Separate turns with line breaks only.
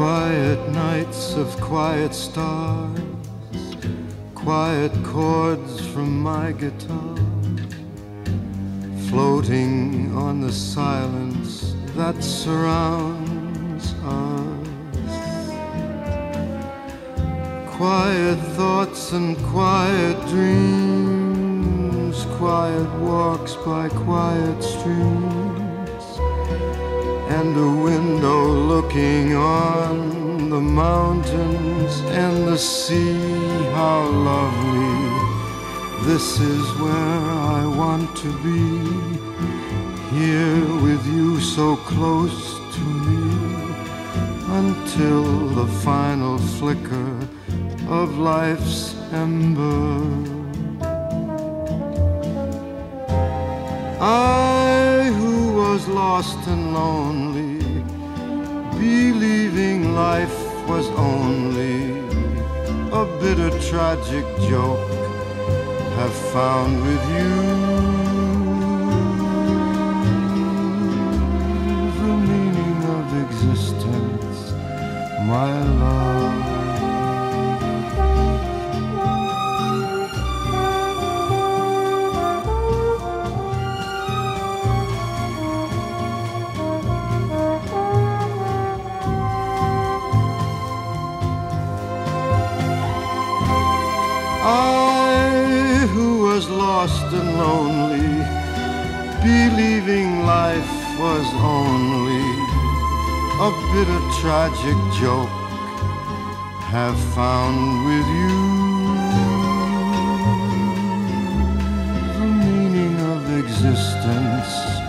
quiet nights of quiet stars, quiet chords from my guitar, floating on the silence that surrounds us. Quiet thoughts and quiet dreams, quiet walks by quiet streams, and a window looking on the mountains and the sea. How lovely! This is where I want to be, here with you so close to me until the final flicker of life's ember. Lost and lonely, believing life was only a bitter tragic joke, have found with you the meaning of existence, my love. I who was lost and lonely, believing life was only a bitter tragic joke, have found with you the meaning of existence.